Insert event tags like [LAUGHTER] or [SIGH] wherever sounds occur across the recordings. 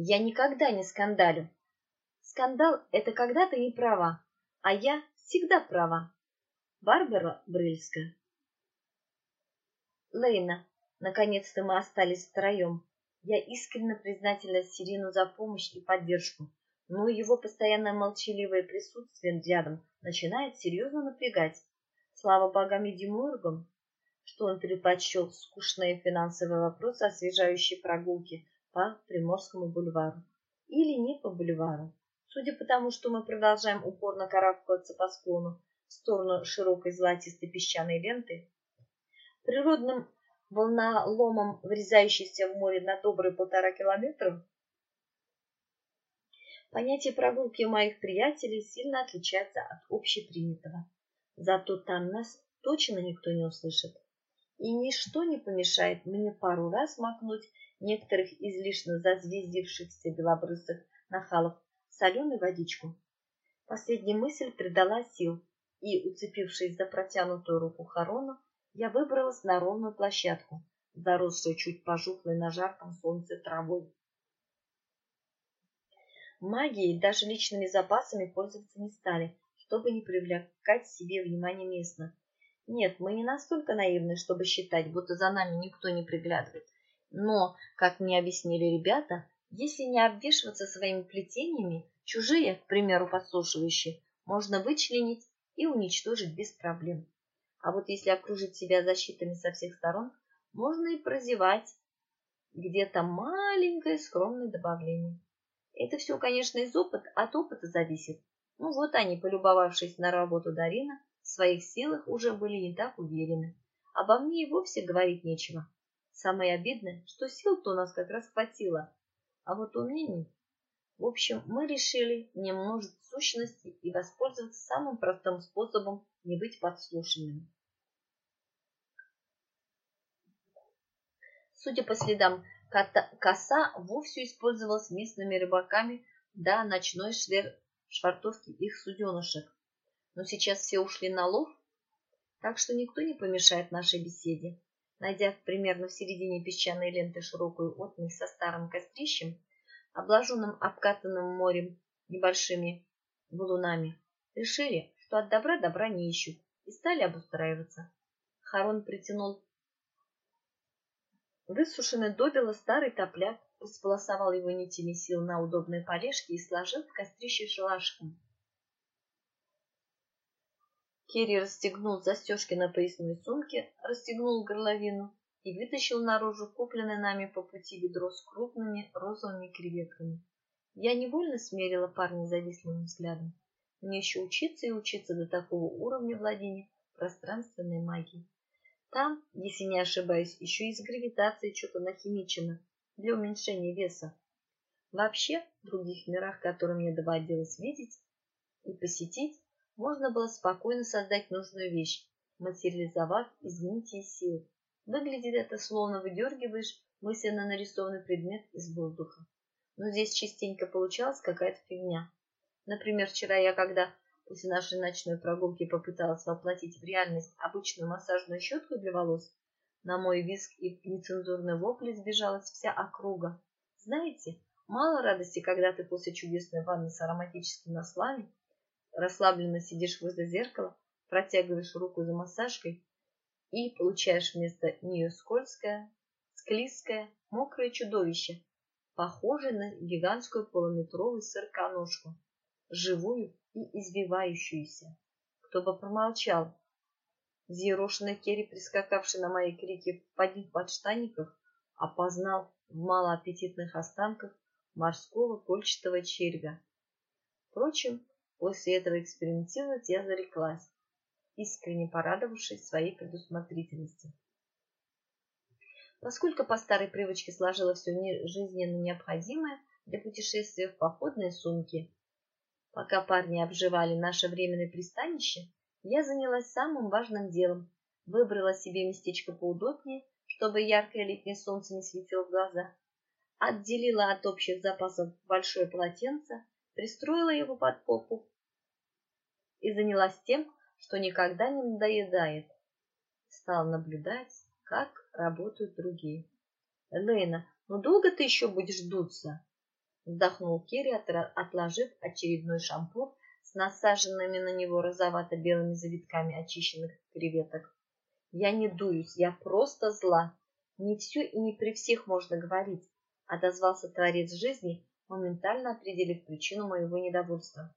Я никогда не скандалю. Скандал — это когда ты не права, а я всегда права. Барбара Брыльская. Лейна, наконец-то мы остались втроем. Я искренне признательна Сирину за помощь и поддержку, но его постоянное молчаливое присутствие рядом начинает серьезно напрягать. Слава богам и демургам, что он предпочел скучные финансовые вопросы освежающей прогулки по Приморскому бульвару. Или не по бульвару. Судя по тому, что мы продолжаем упорно карабкаться по склону в сторону широкой золотистой песчаной ленты, природным волноломом, врезающейся в море на добрые полтора километра, понятие прогулки моих приятелей сильно отличается от общепринятого. Зато там нас точно никто не услышит. И ничто не помешает мне пару раз макнуть некоторых излишне зазвездившихся белобрысых нахалов в соленую водичку. Последняя мысль придала сил, и, уцепившись за протянутую руку Харона, я выбралась на ровную площадку, заросшую чуть пожухлой на жарком солнце травой. Магией даже личными запасами пользоваться не стали, чтобы не привлекать к себе внимание местных. Нет, мы не настолько наивны, чтобы считать, будто за нами никто не приглядывает. Но, как мне объяснили ребята, если не обвешиваться своими плетениями, чужие, к примеру, подслушивающие, можно вычленить и уничтожить без проблем. А вот если окружить себя защитами со всех сторон, можно и прозевать где-то маленькое скромное добавление. Это все, конечно, из опыта, от опыта зависит. Ну вот они, полюбовавшись на работу Дарина, в своих силах уже были не так уверены. Обо мне и вовсе говорить нечего. Самое обидное, что сил-то у нас как раз хватило, а вот умений... В общем, мы решили не множить сущности и воспользоваться самым простым способом не быть подслушанными. Судя по следам, коса вовсе использовалась местными рыбаками до ночной швер... швартовки их суденышек. Но сейчас все ушли на лов, так что никто не помешает нашей беседе. Найдя примерно в середине песчаной ленты широкую отмель со старым кострищем, обложенным обкатанным морем небольшими валунами, решили, что от добра добра не ищут, и стали обустраиваться. Харон притянул высушенный добело старый топляк, располосовал его нитями сил на удобной полежке и сложил в кострище шалашком. Керри расстегнул застежки на поясной сумке, расстегнул горловину и вытащил наружу купленное нами по пути ведро с крупными розовыми креветками. Я невольно смерила парня завистливым взглядом. Мне еще учиться и учиться до такого уровня владения пространственной магией. Там, если не ошибаюсь, еще и с гравитацией что-то нахимичено для уменьшения веса. Вообще, в других мирах, которые мне доводилось видеть и посетить, можно было спокойно создать нужную вещь, материализовав из нити и сил. Выглядит это словно выдергиваешь мысленно нарисованный предмет из воздуха. Но здесь частенько получалась какая-то фигня. Например, вчера я, когда после нашей ночной прогулки попыталась воплотить в реальность обычную массажную щетку для волос, на мой визг и нецензурный вопль сбежалась вся округа. Знаете, мало радости, когда ты после чудесной ванны с ароматическими маслами расслабленно сидишь возле зеркала, протягиваешь руку за массажкой и получаешь вместо нее скользкое, склизкое, мокрое чудовище, похожее на гигантскую полуметровую сырконожку, живую и избивающуюся. Кто бы промолчал. Зерошенный Керри, прискакавший на мои крики в одних подштанниках, опознал в малоаппетитных останках морского кольчатого червя. Впрочем, После этого экспериментировать я зареклась, искренне порадовавшись своей предусмотрительности. Поскольку по старой привычке сложила все жизненно необходимое для путешествия в походные сумки, пока парни обживали наше временное пристанище, я занялась самым важным делом. Выбрала себе местечко поудобнее, чтобы яркое летнее солнце не светило в глаза. Отделила от общих запасов большое полотенце, пристроила его под попу и занялась тем, что никогда не надоедает. Стал наблюдать, как работают другие. Лейна, ну долго ты еще будешь дуться? Вздохнул Керри, отложив очередной шампур с насаженными на него розовато-белыми завитками очищенных креветок. Я не дуюсь, я просто зла. Не все и не при всех можно говорить, отозвался творец жизни, моментально определив причину моего недовольства.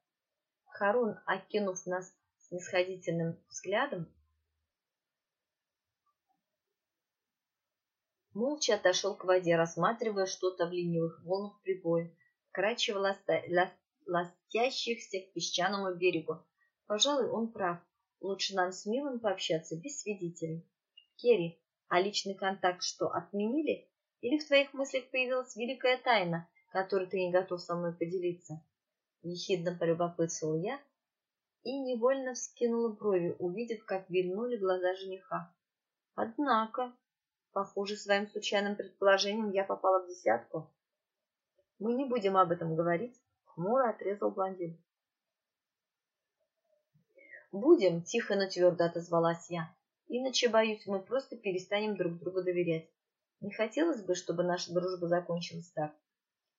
Харун, окинув нас снисходительным взглядом, молча отошел к воде, рассматривая что-то в ленивых волнах прибоя, вкрадчиво ластящихся к песчаному берегу. Пожалуй, он прав. Лучше нам с Милым пообщаться без свидетелей. Керри, а личный контакт что, отменили? Или в твоих мыслях появилась великая тайна, которой ты не готов со мной поделиться? Ехидно полюбопытствовал я и невольно вскинула брови, увидев, как вильнули глаза жениха. Однако, похоже, своим случайным предположением я попала в десятку. Мы не будем об этом говорить, хмуро отрезал блондин. «Будем», — тихо, но твердо отозвалась я. «Иначе, боюсь, мы просто перестанем друг другу доверять. Не хотелось бы, чтобы наша дружба закончилась так».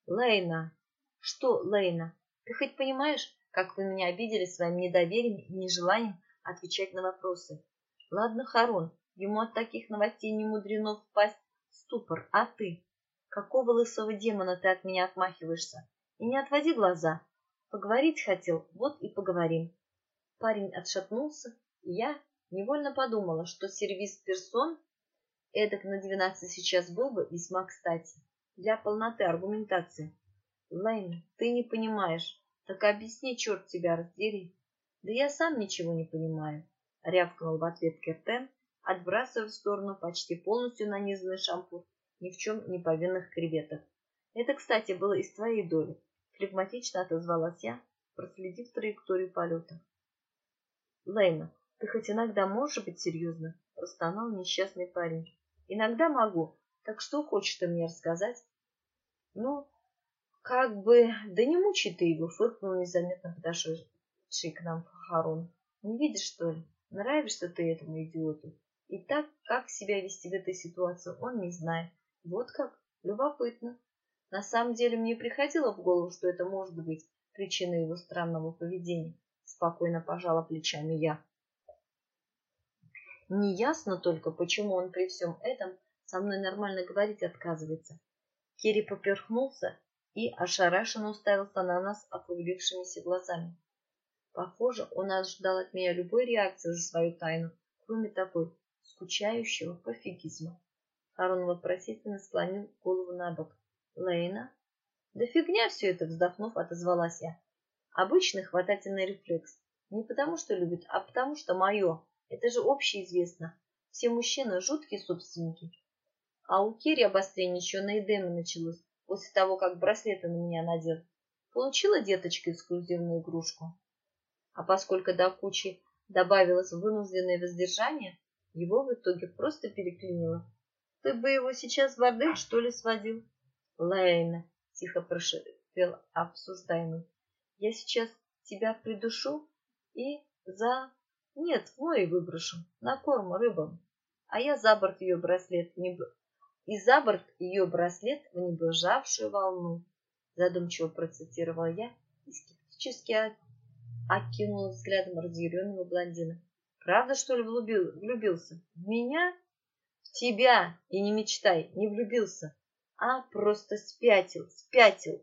«Лейна!» «Что, Лейна? Ты хоть понимаешь, как вы меня обидели своим недоверием и нежеланием отвечать на вопросы? Ладно, Харон, ему от таких новостей не мудрено впасть в ступор, а ты? Какого лысого демона ты от меня отмахиваешься? И не отводи глаза. Поговорить хотел, вот и поговорим. Парень отшатнулся, и я невольно подумала, что сервис персон эдак на двенадцать сейчас был бы весьма кстати для полноты аргументации. Лейн, ты не понимаешь. Так объясни, черт тебя раздери. Да я сам ничего не понимаю, рявкнул в ответ Кертен, отбрасывая в сторону почти полностью нанизанный шампур ни в чем не повинных креветок. Это, кстати, было из твоей доли. Флегматично отозвалась я, проследив траекторию полета. Лейна, ты хоть иногда можешь быть серьезно? Простонал несчастный парень. Иногда могу. Так что хочешь ты мне рассказать? Ну, как бы... Да не мучай ты его, фыркнул незаметно подошедший к нам Харун. Не видишь, что ли? Нравишься ты этому идиоту. И так, как себя вести в этой ситуации, он не знает. Вот как? Любопытно. На самом деле мне приходило в голову, что это может быть причиной его странного поведения спокойно пожала плечами я. Неясно только, почему он при всем этом со мной нормально говорить отказывается. Кири поперхнулся и ошарашенно уставился на нас округлившимися глазами. Похоже, он ожидал от меня любой реакции за свою тайну, кроме такой скучающего пофигизма. Харон вопросительно склонил голову на бок. «Лейна?» «Да фигня все это!» — вздохнув, отозвалась я. Обычный хватательный рефлекс. Не потому, что любит, а потому, что мое. Это же общеизвестно. Все мужчины жуткие собственники. А у Керри обострение еще на Эдеме началось, после того, как браслеты на меня надел. Получила деточка эксклюзивную игрушку. А поскольку до кучи добавилось вынужденное воздержание, его в итоге просто переклинило. Ты бы его сейчас в бордель, что ли, сводил? Лейна, тихо прошепел обсуждаемый. Я сейчас тебя придушу и за... Нет, в море выброшу, на корм рыбам. А я за борт ее браслет не... И за борт ее браслет в небежавшую волну. Задумчиво процитировала я и скептически окинула взглядом разъяренного блондина. Правда, что ли, влюбил, влюбился? В меня? В тебя! И не мечтай, не влюбился, а просто спятил, спятил.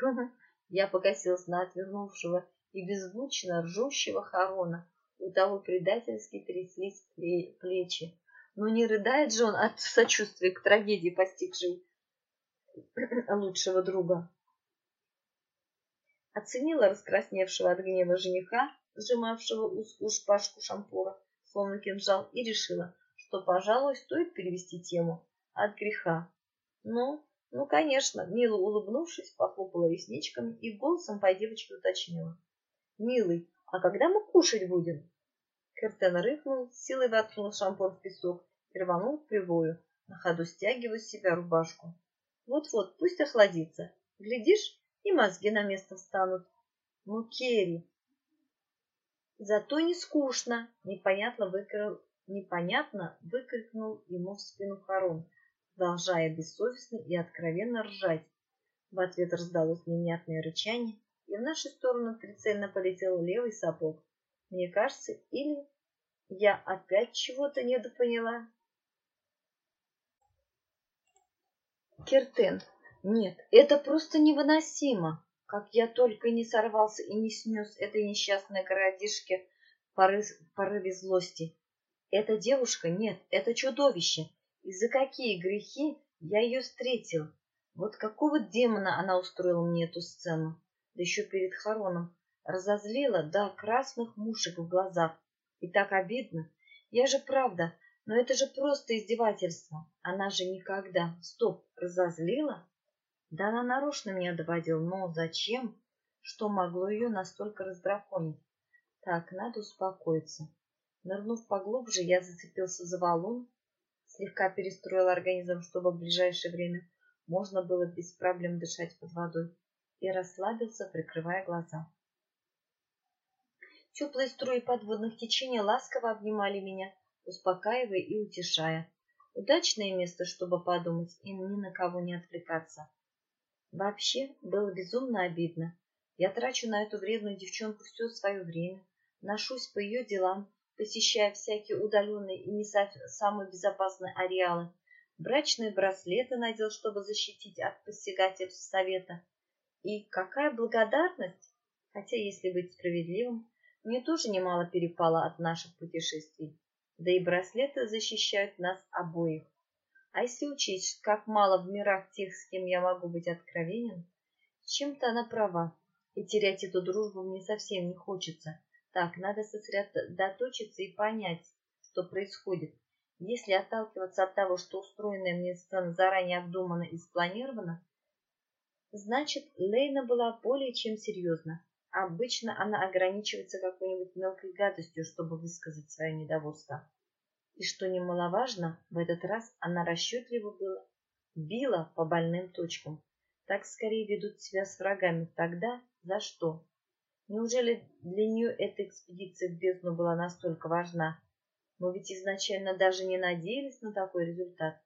[LAUGHS] Я покосилась на отвернувшего и беззвучно ржущего Харона. У того предательски тряслись плечи. Но не рыдает же он от сочувствия к трагедии, постигшей лучшего друга. Оценила раскрасневшего от гнева жениха, сжимавшего узкую шпажку шампура, словно кинжал, и решила, что, пожалуй, стоит перевести тему от греха. Ну, ну, конечно, мило улыбнувшись, похлопала ресничками и голосом по девочке уточнила. «Милый, а когда мы кушать будем?» Кертен рыкнул, силой воткнул шампур в песок и рванул к прибою, на ходу стягивая с себя рубашку. «Вот-вот, пусть охладится. Глядишь, и мозги на место встанут. Ну, Керри!» Зато не скучно, непонятно, выкрыл, непонятно выкрикнул ему в спину Харон, продолжая бессовестно и откровенно ржать. В ответ раздалось невнятное рычание, и в нашу сторону прицельно полетел левый сапог. Мне кажется, или я опять чего-то недопоняла. Киртен, нет, это просто невыносимо. Как я только не сорвался и не снес этой несчастной городишке порыв, порыве злости. Эта девушка, нет, это чудовище. И за какие грехи я ее встретил? Вот какого демона она устроила мне эту сцену? Да еще перед хороном. Разозлила до красных мушек в глазах. И так обидно. Я же правда, но это же просто издевательство. Она же никогда... Стоп, разозлила? Да она нарочно меня доводила, но зачем? Что могло ее настолько раздраконить? Так, надо успокоиться. Нырнув поглубже, я зацепился за валун, слегка перестроил организм, чтобы в ближайшее время можно было без проблем дышать под водой, и расслабился, прикрывая глаза. Теплые струи подводных течений ласково обнимали меня, успокаивая и утешая. Удачное место, чтобы подумать и ни на кого не отвлекаться. Вообще, было безумно обидно. Я трачу на эту вредную девчонку все свое время, ношусь по ее делам, посещая всякие удаленные и не самые безопасные ареалы, брачные браслеты надел, чтобы защитить от посягательств совета. И какая благодарность! Хотя, если быть справедливым, мне тоже немало перепало от наших путешествий. Да и браслеты защищают нас обоих. А если учесть, как мало в мирах тех, с кем я могу быть откровенен, чем-то она права, и терять эту дружбу мне совсем не хочется. Так, надо сосредоточиться и понять, что происходит. Если отталкиваться от того, что устроенная мне сцена заранее обдумана и спланирована, значит, Лейна была более чем серьезна. Обычно она ограничивается какой-нибудь мелкой гадостью, чтобы высказать свое недовольство. И что немаловажно, в этот раз она расчетливо была, била по больным точкам. Так скорее ведут себя с врагами. Тогда за что? Неужели для нее эта экспедиция в бездну была настолько важна? Мы ведь изначально даже не надеялись на такой результат.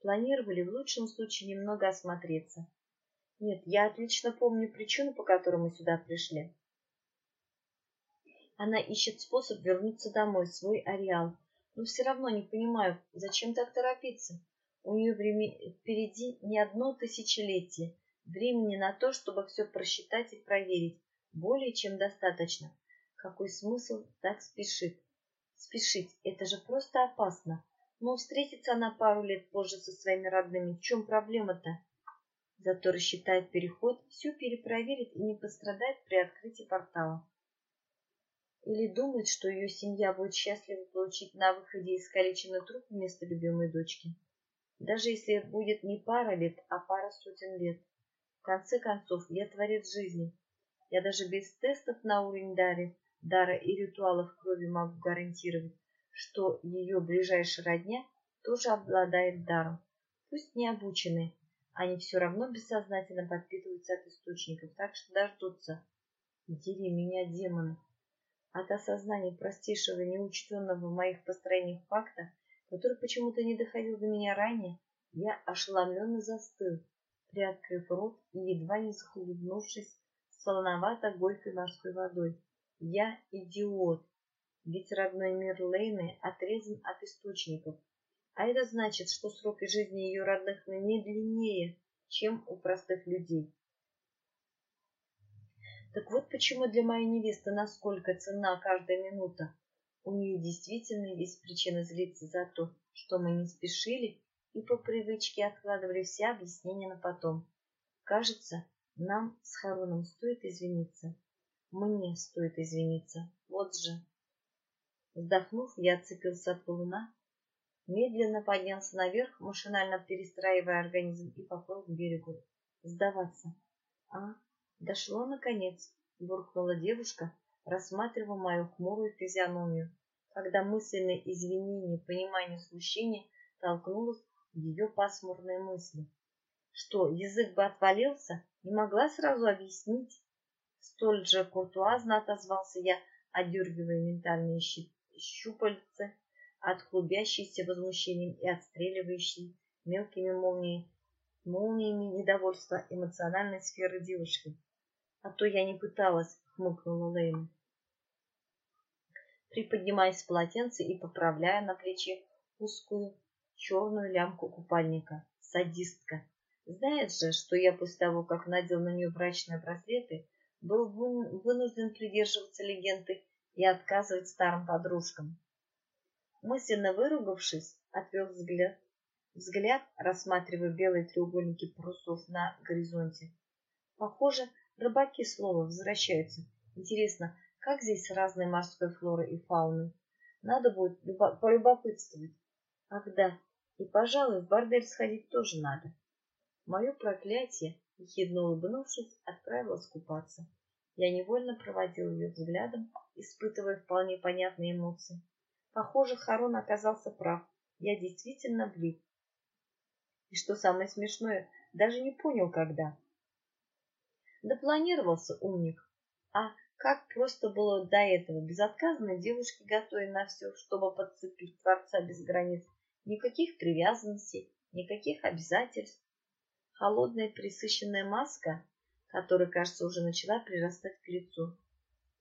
Планировали в лучшем случае немного осмотреться. Нет, я отлично помню причину, по которой мы сюда пришли. Она ищет способ вернуться домой, в свой ареал, но все равно не понимаю, зачем так торопиться. У нее впереди не одно тысячелетие, времени на то, чтобы все просчитать и проверить, более чем достаточно. Какой смысл так спешит? Спешить – это же просто опасно. Но встретится она пару лет позже со своими родными, в чем проблема-то? Зато рассчитает переход, все перепроверит и не пострадает при открытии портала. Или думает, что ее семья будет счастлива получить на выходе искалеченный труп вместо любимой дочки. Даже если это будет не пара лет, а пара сотен лет. В конце концов, я творец жизни. Я даже без тестов на уровень дары, дара и ритуалов крови могу гарантировать, что ее ближайшая родня тоже обладает даром. Пусть не обученные, они все равно бессознательно подпитываются от источников, так что дождутся. Дери меня, демоны. От осознания простейшего неучтенного в моих построениях факта, который почему-то не доходил до меня ранее, я ошеломленно застыл, приоткрыв рот и едва не захлебнувшись солоновато-горькой морской водой. Я идиот, ведь родной мир Лейны отрезан от источников, а это значит, что сроки жизни ее родных не длиннее, чем у простых людей. Так вот почему для моей невесты насколько цена каждая минута. У нее действительно есть причина злиться за то, что мы не спешили и по привычке откладывали все объяснения на потом. Кажется, нам с Харуном стоит извиниться. Мне стоит извиниться. Вот же. Вздохнув, я отцепился от луна, медленно поднялся наверх, машинально перестраивая организм и поплыл к берегу. Сдаваться. А, Дошло наконец, буркнула девушка, рассматривая мою хмурую физиономию, когда мысленное извинение, понимание смущения толкнулось в ее пасмурные мысли. Что, язык бы отвалился, не могла сразу объяснить? Столь же куртуазно отозвался я, одергивая ментальные щупальцы от клубящейся возмущением и отстреливающей мелкими молниями молниями недовольства эмоциональной сферы девушки. А то я не пыталась, хмыкнула Лейна. Приподнимаясь с полотенца и поправляя на плече узкую черную лямку купальника. Садистка. Знает же, что я после того, как надел на нее брачные браслеты, был вынужден придерживаться легенды и отказывать старым подружкам. Мысленно выругавшись, отвел взгляд, взгляд, рассматривая белые треугольники парусов на горизонте. Похоже, рыбаки снова возвращаются. Интересно, как здесь с разной морской флорой и фауной? Надо будет полюбопытствовать. Ах да, и, пожалуй, в бордель сходить тоже надо. Мое проклятие, ехидно улыбнувшись, отправилась купаться. Я невольно проводил ее взглядом, испытывая вполне понятные эмоции. Похоже, Харон оказался прав. Я действительно влип. И что самое смешное, даже не понял, когда. Да планировался умник. А как просто было до этого безотказной девушке готовой на все, чтобы подцепить Творца без границ. Никаких привязанностей, никаких обязательств. Холодная присыщенная маска, которая, кажется, уже начала прирастать к лицу.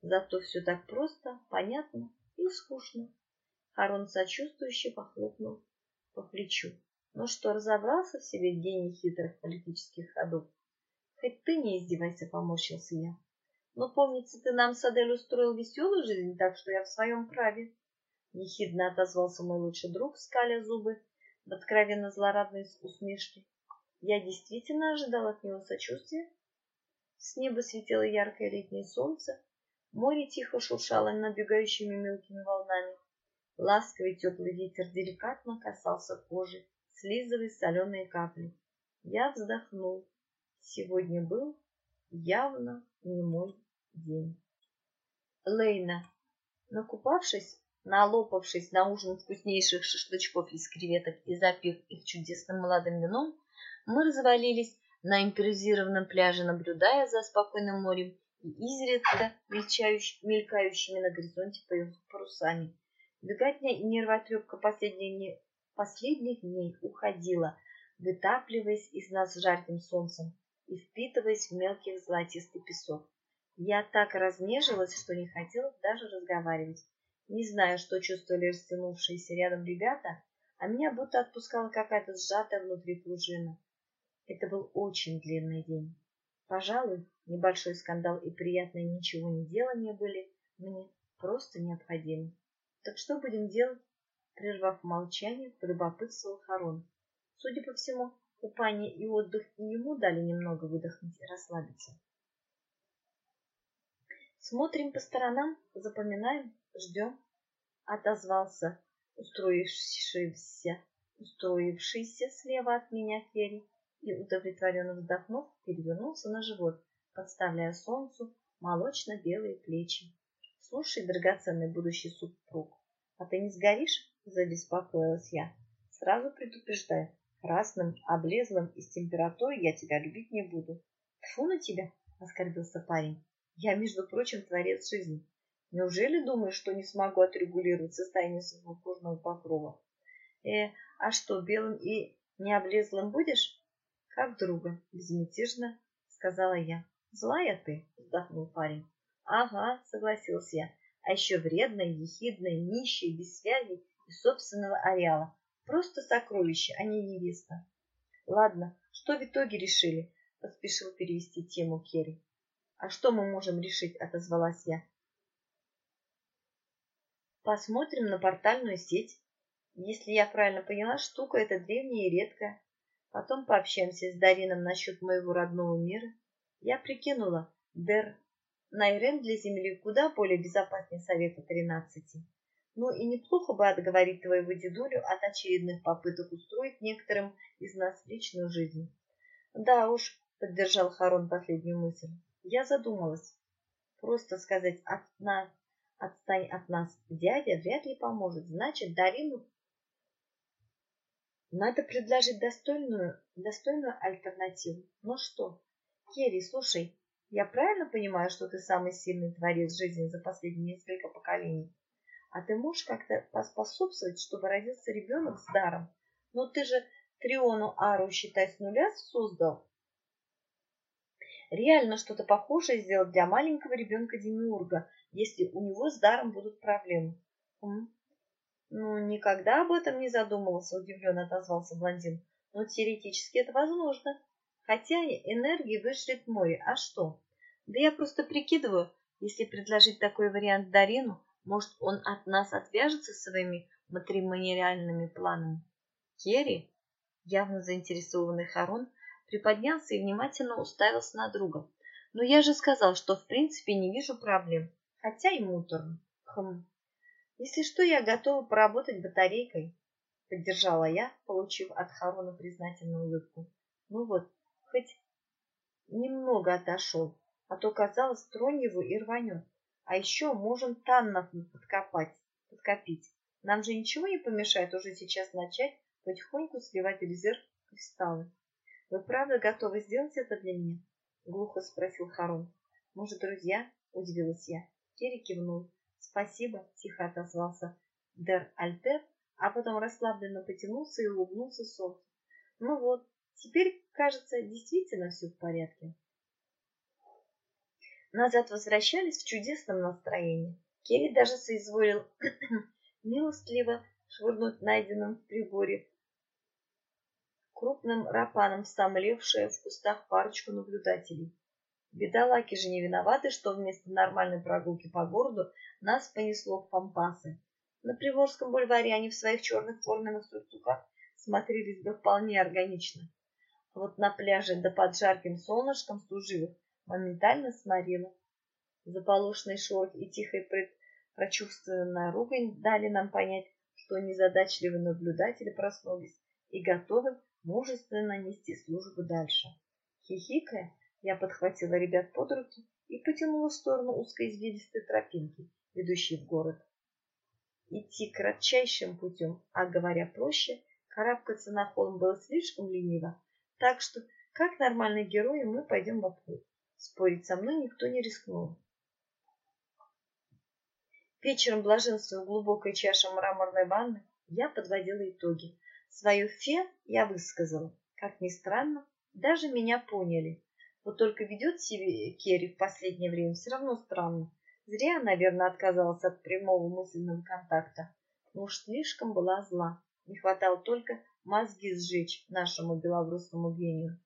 Зато все так просто, понятно и скучно. Харон сочувствующе похлопнул по плечу. Ну что, разобрался в себе гений хитрых политических ходов? Хоть ты не издевайся, поморщился я. Но помнится, ты нам с Адель устроил веселую жизнь, так что я в своем праве. Ехидно отозвался мой лучший друг, скаля зубы в откровенно злорадной усмешке. Я действительно ожидал от него сочувствия. С неба светило яркое летнее солнце, море тихо шуршало набегающими мелкими волнами. Ласковый теплый ветер деликатно касался кожи, слизывая соленые капли. Я вздохнул. Сегодня был явно не мой день. Лейна, накупавшись, налопавшись на ужин вкуснейших шашлычков из креветок и запив их чудесным молодым вином, мы развалились на импровизированном пляже, наблюдая за спокойным морем и изредка мелькающими на горизонте парусами. И нервотрепка последних, последних дней уходила, вытапливаясь из нас жарким солнцем и впитываясь в мелкий золотистый песок. Я так разнежилась, что не хотела даже разговаривать. Не знаю, что чувствовали растянувшиеся рядом ребята, а меня будто отпускала какая-то сжатая внутри пружина. Это был очень длинный день. Пожалуй, небольшой скандал и приятное ничего не делание были мне просто необходимы. Так что будем делать? Прервав молчание, полюбопытствовал Харон. Судя по всему, купание и отдых и ему дали немного выдохнуть и расслабиться. Смотрим по сторонам, запоминаем, ждем, отозвался устроившийся, устроившийся слева от меня Керри и, удовлетворенно вздохнув, перевернулся на живот, подставляя солнцу молочно-белые плечи. Слушай, драгоценный будущий супруг, а ты не сгоришь? Забеспокоилась я. Сразу предупреждаю, красным, облезлым и с температурой я тебя любить не буду. Тьфу на тебя, оскорбился парень. Я, между прочим, творец жизни. Неужели думаешь, что не смогу отрегулировать состояние своего кожного покрова? Э, а что, белым и необлезлым будешь? Как друга, безмятежно сказала я. Злая ты, вздохнул парень. Ага, согласился я. А еще вредная, ехидная, нищая, без связи и собственного ареала. Просто сокровище, а не невеста. Ладно, что в итоге решили? Поспешил перевести тему Керри. А что мы можем решить? Отозвалась я. Посмотрим на портальную сеть. Если я правильно поняла, штука эта древняя и редкая. Потом пообщаемся с Дарином насчет моего родного мира. Я прикинула, Дер Найрен для Земли куда более безопаснее Совета тринадцати. Ну и неплохо бы отговорить твоего дедулю от очередных попыток устроить некоторым из нас личную жизнь. Да уж, поддержал Харон последнюю мысль. Я задумалась. Просто сказать от нас, отстань от нас, дядя вряд ли поможет. Значит, Дарину надо предложить достойную, достойную альтернативу. Ну что, Керри, слушай, я правильно понимаю, что ты самый сильный творец жизни за последние несколько поколений? А ты можешь как-то поспособствовать, чтобы родился ребенок с даром? Но ты же Триону Ару, считай, с нуля создал. Реально что-то похожее сделать для маленького ребенка Демиурга, если у него с даром будут проблемы. Хм. Ну, никогда об этом не задумывался, удивленно отозвался блондин. Но теоретически это возможно. Хотя энергии вышлет море. А что? Да я просто прикидываю, если предложить такой вариант Дарину, может, он от нас отвяжется своими матримониальными планами? Керри, явно заинтересованный Харон, приподнялся и внимательно уставился на друга. Но я же сказал, что в принципе не вижу проблем, хотя и муторно. Хм. Если что, я готова поработать батарейкой, поддержала я, получив от Харона признательную улыбку. Ну вот, хоть немного отошел, а то, казалось, тронь его и рванет. А еще можем таннов подкопать, подкопить. Нам же ничего не помешает уже сейчас начать потихоньку сливать резерв кристаллы. Вы правда готовы сделать это для меня? Глухо спросил Харун. Может, друзья? Удивилась я. Керри кивнул. Спасибо, тихо отозвался Дер Альтер, а потом расслабленно потянулся и улыбнулся солнцу. Ну вот, теперь, кажется, действительно все в порядке. Назад возвращались в чудесном настроении. Керри даже соизволил [CLEARS THROAT] милостливо швырнуть найденным в приборе крупным рапаном сомлевшие в кустах парочку наблюдателей. Бедолаги же не виноваты, что вместо нормальной прогулки по городу нас понесло в пампасы. На Приволжском бульваре они в своих черных форменных сюртуках смотрелись бы вполне органично. Вот на пляже да под жарким солнышком служивых моментально сморила. Заполошный шорох и тихая прочувственная ругань дали нам понять, что незадачливые наблюдатели проснулись и готовы мужественно нести службу дальше. Хихикая, я подхватила ребят под руки и потянула в сторону узкой извилистой тропинки, ведущей в город. Идти кратчайшим путем, а говоря проще, карабкаться на холм было слишком лениво, так что, как нормальные герои, мы пойдем в обход. Спорить со мной никто не рискнул. Вечером блаженствуя в глубокой чаше мраморной ванны, я подводила итоги. Свое фе я высказала. Как ни странно, даже меня поняли. Вот только ведет себя Керри в последнее время все равно странно. Зря, наверное, отказалась от прямого мысленного контакта. Уж слишком была зла. Не хватало только мозги сжечь нашему белорусскому гению.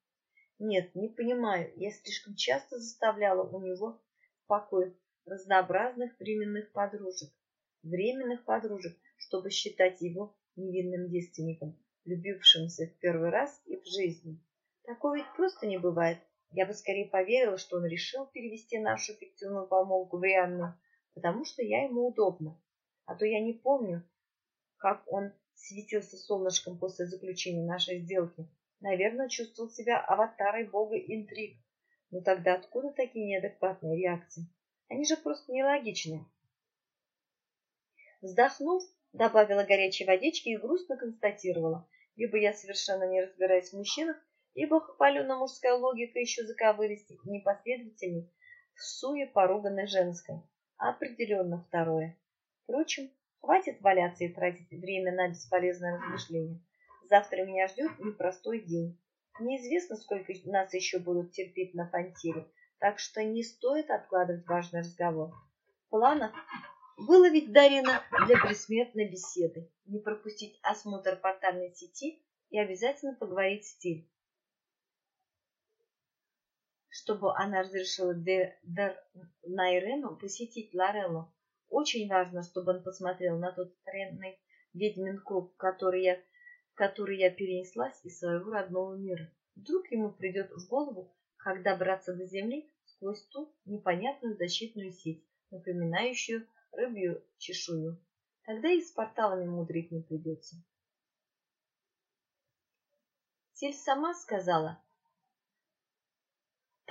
Нет, не понимаю, я слишком часто заставляла у него в покое разнообразных временных подружек, временных подружек, чтобы считать его невинным девственником, любившимся в первый раз и в жизни. Такого ведь просто не бывает. Я бы скорее поверила, что он решил перевести нашу фиктивную помолвку в реальную, потому что я ему удобна. А то я не помню, как он светился солнышком после заключения нашей сделки. Наверное, чувствовал себя аватарой бога интриг. Но тогда откуда такие неадекватные реакции? Они же просто нелогичны. Вздохнув, добавила горячей водички и грустно констатировала. Либо я совершенно не разбираюсь в мужчинах, либо хваленая мужская логика еще заковыристей и непоследовательней в суе поруганной женской. Определенно второе. Впрочем, хватит валяться и тратить время на бесполезное размышление. Завтра меня ждет непростой день. Неизвестно, сколько нас еще будут терпеть на фонтире, так что не стоит откладывать важный разговор. В планах выловить Дарина для присмертной беседы, не пропустить осмотр портальной сети и обязательно поговорить с Тиль, чтобы она разрешила Дер Найрену посетить Лореллу. Очень важно, чтобы он посмотрел на тот странный ведьмин круг, который я который я перенеслась из своего родного мира. Вдруг ему придет в голову, как добраться до земли сквозь ту непонятную защитную сеть, напоминающую рыбью чешую. Тогда и с порталами мудрить не придется. Сель сама сказала,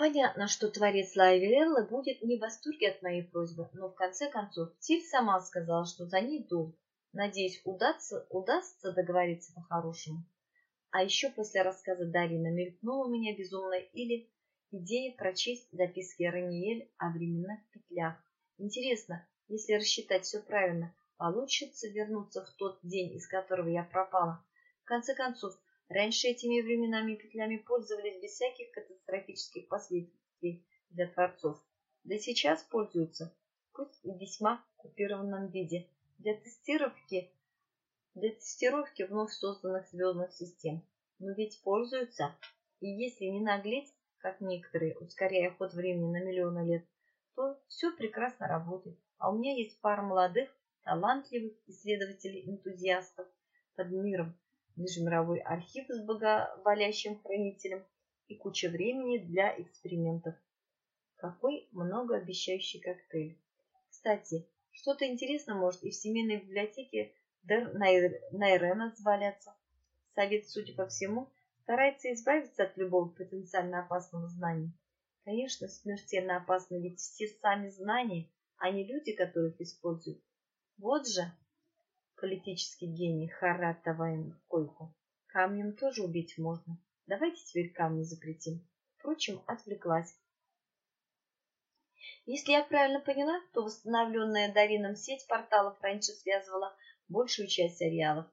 Понятно, что творец Лайверелла будет не в восторге от моей просьбы, но в конце концов Тиль сама сказала, что за ней долг. Надеюсь, удастся, удастся договориться по-хорошему. А еще после рассказа Дарина мелькнула у меня безумная или идея прочесть записки Раниэль о временных петлях. Интересно, если рассчитать все правильно, получится вернуться в тот день, из которого я пропала. В конце концов, Раньше этими временами петлями пользовались без всяких катастрофических последствий для творцов. Да сейчас пользуются, пусть и весьма купированном виде, для тестировки, для тестировки вновь созданных звездных систем. Но ведь пользуются, и если не наглеть, как некоторые, ускоряя ход времени на миллионы лет, то все прекрасно работает. А у меня есть пара молодых, талантливых исследователей-энтузиастов под миром, межмировой архив с боговолящим хранителем и куча времени для экспериментов. Какой многообещающий коктейль. Кстати, что-то интересно может и в семейной библиотеке Дер Найрена заваляться. Совет, судя по всему, старается избавиться от любого потенциально опасного знания. Конечно, смертельно опасны ведь все сами знания, а не люди, которых используют. Вот же политический гений Харатоваем койку. Камнем тоже убить можно. Давайте теперь камни запретим. Впрочем, отвлеклась. Если я правильно поняла, то восстановленная Дарином сеть порталов раньше связывала большую часть ареалов.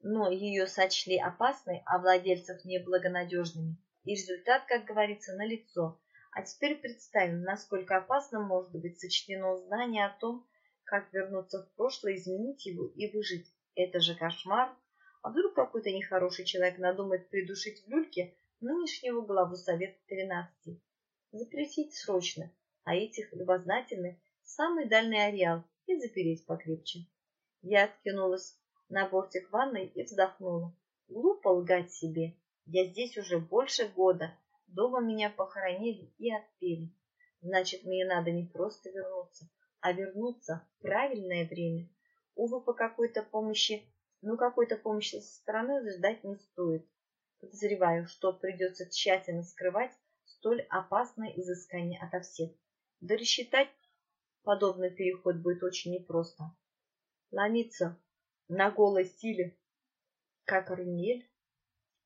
Но ее сочли опасной, а владельцев неблагонадежными. И результат, как говорится, налицо. А теперь представим, насколько опасно может быть сочтено знание о том, как вернуться в прошлое, изменить его и выжить. Это же кошмар. А вдруг какой-то нехороший человек надумает придушить в люльке нынешнего главу Совета 13? Запретить срочно, а этих любознательных в самый дальний ареал и запереть покрепче. Я откинулась на бортик ванной и вздохнула. Глупо лгать себе. Я здесь уже больше года, Дома меня похоронили и отпели. Значит, мне надо не просто вернуться, а вернуться в правильное время. Увы, по какой-то помощи, ну какой-то помощи со стороны ждать не стоит. Подозреваю, что придется тщательно скрывать столь опасное изыскание ото всех. Да рассчитать подобный переход будет очень непросто. Ломиться на голой силе, как Рунель,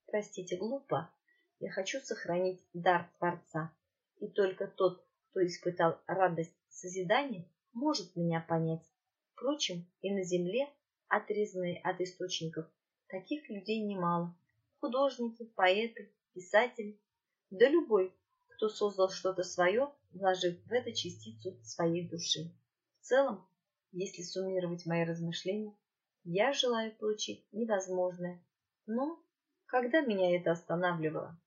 простите, глупо, я хочу сохранить дар Творца, и только тот, кто испытал радость созидания, может меня понять. Впрочем, и на земле, отрезанные от источников, таких людей немало. Художники, поэты, писатели, да любой, кто создал что-то свое, вложив в это частицу своей души. В целом, если суммировать мои размышления, я желаю получить невозможное. Но когда меня это останавливало?